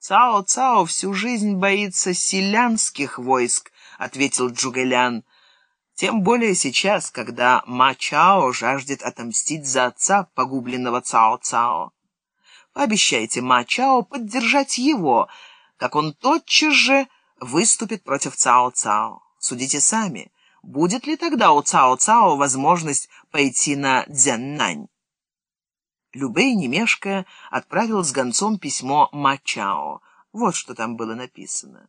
Цао-Цао всю жизнь боится селянских войск, ответил Джугэлян. Тем более сейчас, когда Ма-Чао жаждет отомстить за отца погубленного Цао-Цао. Пообещайте Ма-Чао поддержать его, как он тотчас же выступит против Цао-Цао. Судите сами, будет ли тогда у Цао-Цао возможность пойти на Дзяннань? Любэй, не мешкая, отправил с гонцом письмо Мачао. Вот что там было написано.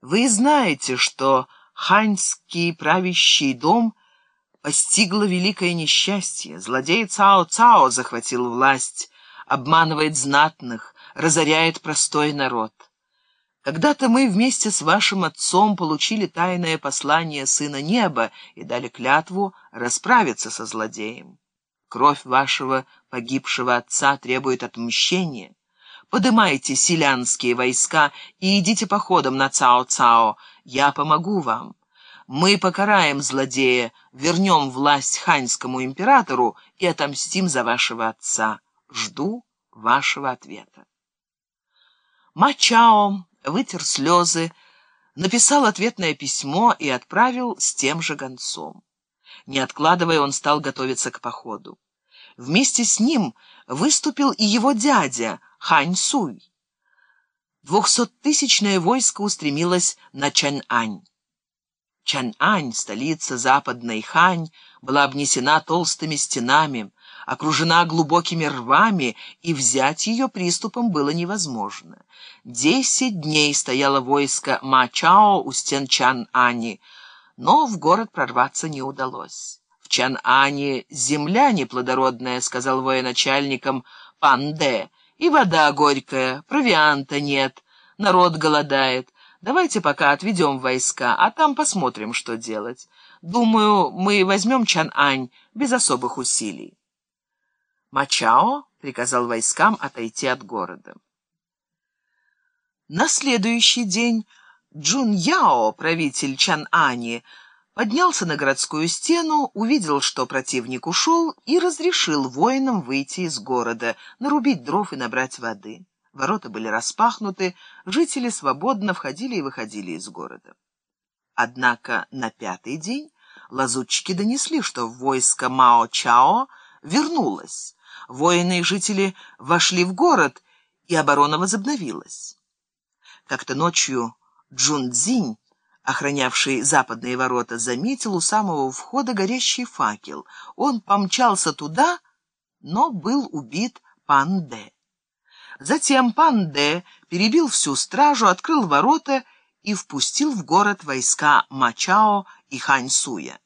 «Вы знаете, что ханьский правящий дом постигло великое несчастье. Злодей Цао-Цао захватил власть, обманывает знатных, разоряет простой народ. Когда-то мы вместе с вашим отцом получили тайное послание Сына Неба и дали клятву расправиться со злодеем. Кровь вашего погибшего отца требует отмщения. Подымайте селянские войска и идите походом на Цао-Цао. Я помогу вам. Мы покараем злодея, вернем власть ханьскому императору и отомстим за вашего отца. Жду вашего ответа. Мачао вытер слезы, написал ответное письмо и отправил с тем же гонцом. Не откладывая, он стал готовиться к походу. Вместе с ним выступил и его дядя Хань Суй. Двухсоттысячное войско устремилось на Чан-Ань. Чан-Ань, столица западной Хань, была обнесена толстыми стенами, окружена глубокими рвами, и взять ее приступом было невозможно. Десять дней стояло войско Ма-Чао у стен Чан-Ани, но в город прорваться не удалось. В Чан-Ане земля неплодородная, сказал военачальникам Пан-Де, и вода горькая, провианта нет, народ голодает. Давайте пока отведем войска, а там посмотрим, что делать. Думаю, мы возьмем Чан-Ань без особых усилий. Мачао приказал войскам отойти от города. На следующий день Джун Яо, правитель Чан-Ани, поднялся на городскую стену, увидел, что противник ушел, и разрешил воинам выйти из города, нарубить дров и набрать воды. Ворота были распахнуты, жители свободно входили и выходили из города. Однако на пятый день лазутчики донесли, что войско Мао-Чао вернулось. Воины и жители вошли в город, и оборона возобновилась. Как-то ночью Джун Цзинь, охранявший западные ворота, заметил у самого входа горящий факел. Он помчался туда, но был убит Пан Дэ. Затем Пан Дэ перебил всю стражу, открыл ворота и впустил в город войска Мачао и Ханьсуя.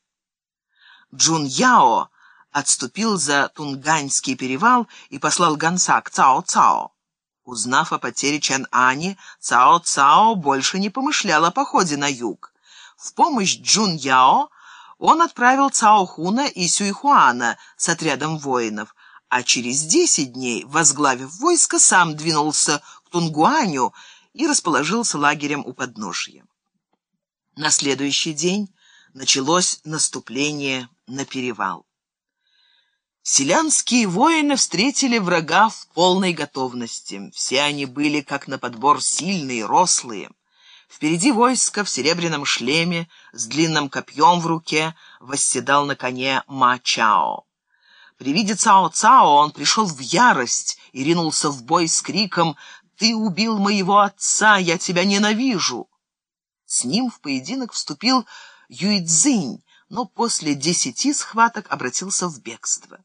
Джун Яо отступил за Тунганьский перевал и послал гонца к Цао-Цао. Узнав о потере Чан-Ани, Цао-Цао больше не помышлял о походе на юг. В помощь Джун-Яо он отправил Цао-Хуна и Сюйхуана с отрядом воинов, а через десять дней, возглавив войско, сам двинулся к Тунгуаню и расположился лагерем у подножья. На следующий день началось наступление на перевал. Селянские воины встретили врага в полной готовности. Все они были, как на подбор, сильные, рослые. Впереди войска в серебряном шлеме, с длинным копьем в руке, восседал на коне Ма-Чао. При виде Цао-Цао он пришел в ярость и ринулся в бой с криком «Ты убил моего отца, я тебя ненавижу!» С ним в поединок вступил Юйцзинь, но после десяти схваток обратился в бегство.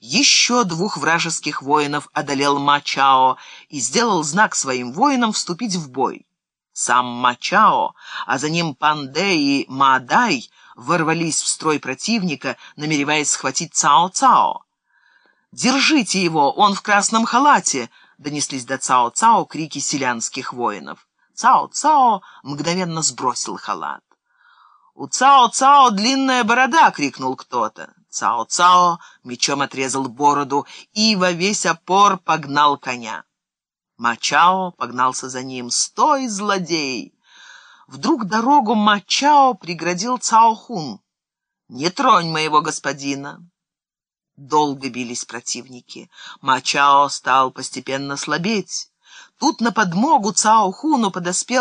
Еще двух вражеских воинов одолел Мачао и сделал знак своим воинам вступить в бой. Сам Мачао, а за ним Панде и Маадай ворвались в строй противника, намереваясь схватить Цао-Цао. «Держите его, он в красном халате!» — донеслись до Цао-Цао крики селянских воинов. Цао-Цао мгновенно сбросил халат. «У Цао-Цао длинная борода!» — крикнул кто-то. Цао-Цао мечом отрезал бороду и во весь опор погнал коня. Мачао погнался за ним. «Стой, злодей!» Вдруг дорогу Мачао преградил Цаохун. «Не тронь моего господина!» Долго бились противники. Мачао стал постепенно слабеть. Тут на подмогу Цао Хуну подоспел